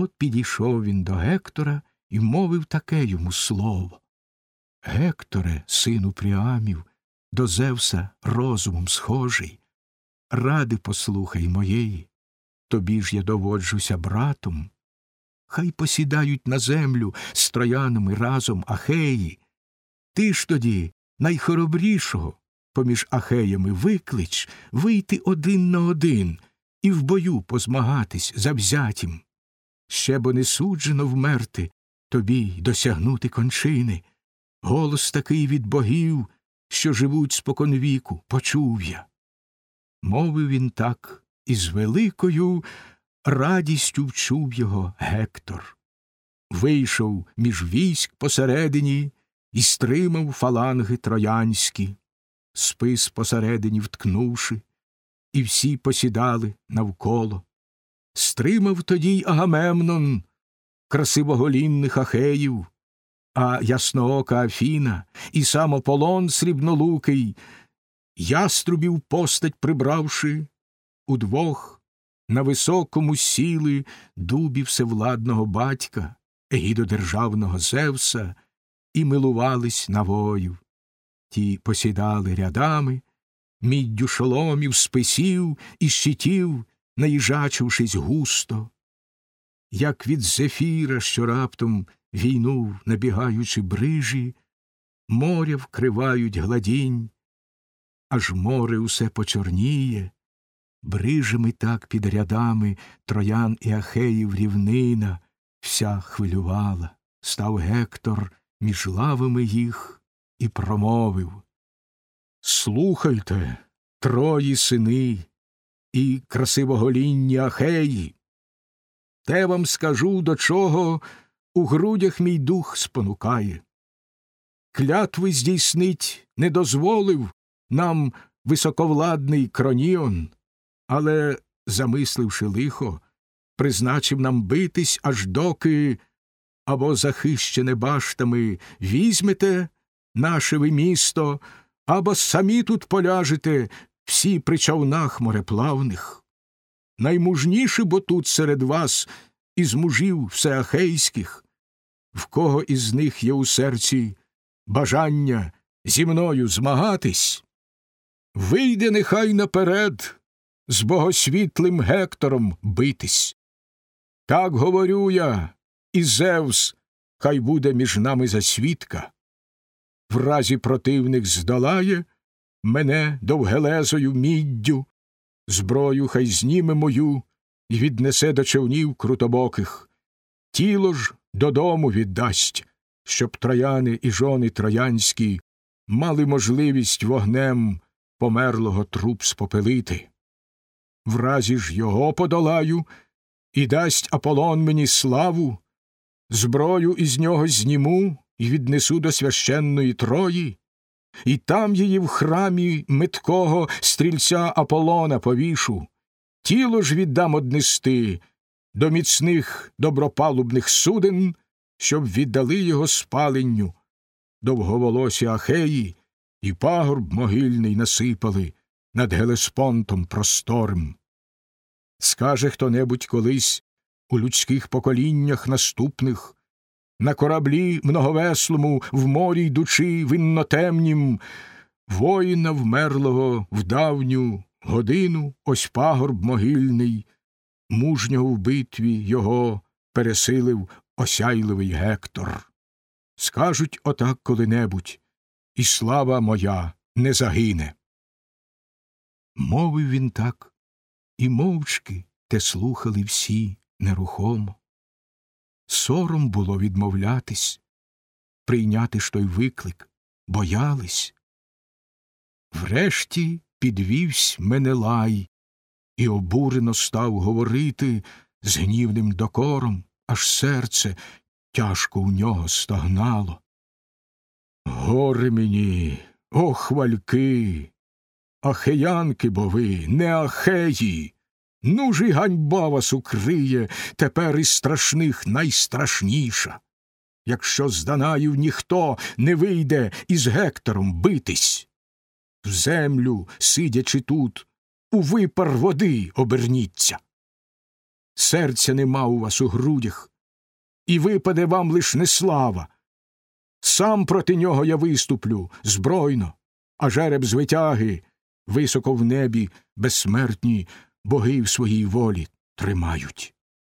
От підійшов він до Гектора і мовив таке йому слово. Гекторе, сину Пріамів, до Зевса розумом схожий, ради послухай моєї, тобі ж я доводжуся братом. Хай посідають на землю з троянами разом Ахеї. Ти ж тоді найхоробрішого поміж Ахеями виклич вийти один на один і в бою позмагатись завзятім. Ще бо не суджено вмерти тобі досягнути кончини. Голос такий від богів, що живуть споконвіку, почув я. Мовив він так, і з великою радістю вчув його Гектор. Вийшов між військ посередині і стримав фаланги троянські, спис посередині вткнувши, і всі посідали навколо. Стримав тоді й Агамемнон, красивоголінних ахеїв, а ясноока Афіна і сам Аполлон срібнолукий, яструбів постать прибравши, удвох на високому сіли дубі всевладного батька, егідодержавного Зевса, і милувались навою. Ті посідали рядами, міддю шоломів, списів і щитів, наїжачившись густо, як від зефіра, що раптом війнув, набігаючи брижі, моря вкривають гладінь, аж море усе почорніє, брижами так під рядами троян і ахеїв рівнина вся хвилювала, став Гектор між лавами їх і промовив. Слухайте, трої сини і красивоголінні ахеї. Те вам скажу, до чого у грудях мій дух спонукає. Клятви здійснить не дозволив нам високовладний кроніон, але, замисливши лихо, призначив нам битись, аж доки або захищене баштами візьмете наше ви місто, або самі тут поляжете всі при човнах мореплавних. Наймужніші бо тут серед вас із мужів всеахейських, в кого із них є у серці бажання зі мною змагатись, вийде нехай наперед з богосвітлим Гектором битись. Так говорю я, і Зевс хай буде між нами за свідка. В разі противник здолає мене довгелезою міддю, зброю хай зніме мою і віднесе до човнів крутобоких. Тіло ж додому віддасть, щоб трояни і жони троянські мали можливість вогнем померлого труп спопелити. В разі ж його подолаю і дасть Аполлон мені славу, зброю із нього зніму і віднесу до священної Трої, і там її в храмі меткого стрільця Аполлона повішу, тіло ж віддам однести до міцних добропалубних суден, щоб віддали його спаленню, довговолосі Ахеї і пагорб могильний насипали над Гелеспонтом просторим. Скаже хто небудь колись у людських поколіннях наступних, на кораблі многовеслому, в морі йдучи виннотемнім, воїна вмерлого в давню годину ось пагорб могильний, мужнього в битві його пересилив осяйливий Гектор. Скажуть отак коли-небудь, і слава моя не загине. Мовив він так, і мовчки те слухали всі нерухомо. Сором було відмовлятись, прийняти ж той виклик, боялись. Врешті підвівсь Менелай і обурено став говорити з гнівним докором, аж серце тяжко у нього стогнало. Горе мені, о хвальки, ахеянки бо ви, не ахеї. Ну ж і ганьба вас укриє тепер із страшних найстрашніша. Якщо з Данаїв ніхто не вийде із Гектором битись. В землю, сидячи тут, у випар води оберніться. серця нема у вас у грудях, і випаде вам лиш неслава. Сам проти нього я виступлю збройно, а жереб з витяги високо в небі безсмертні боги в своїй волі тримають.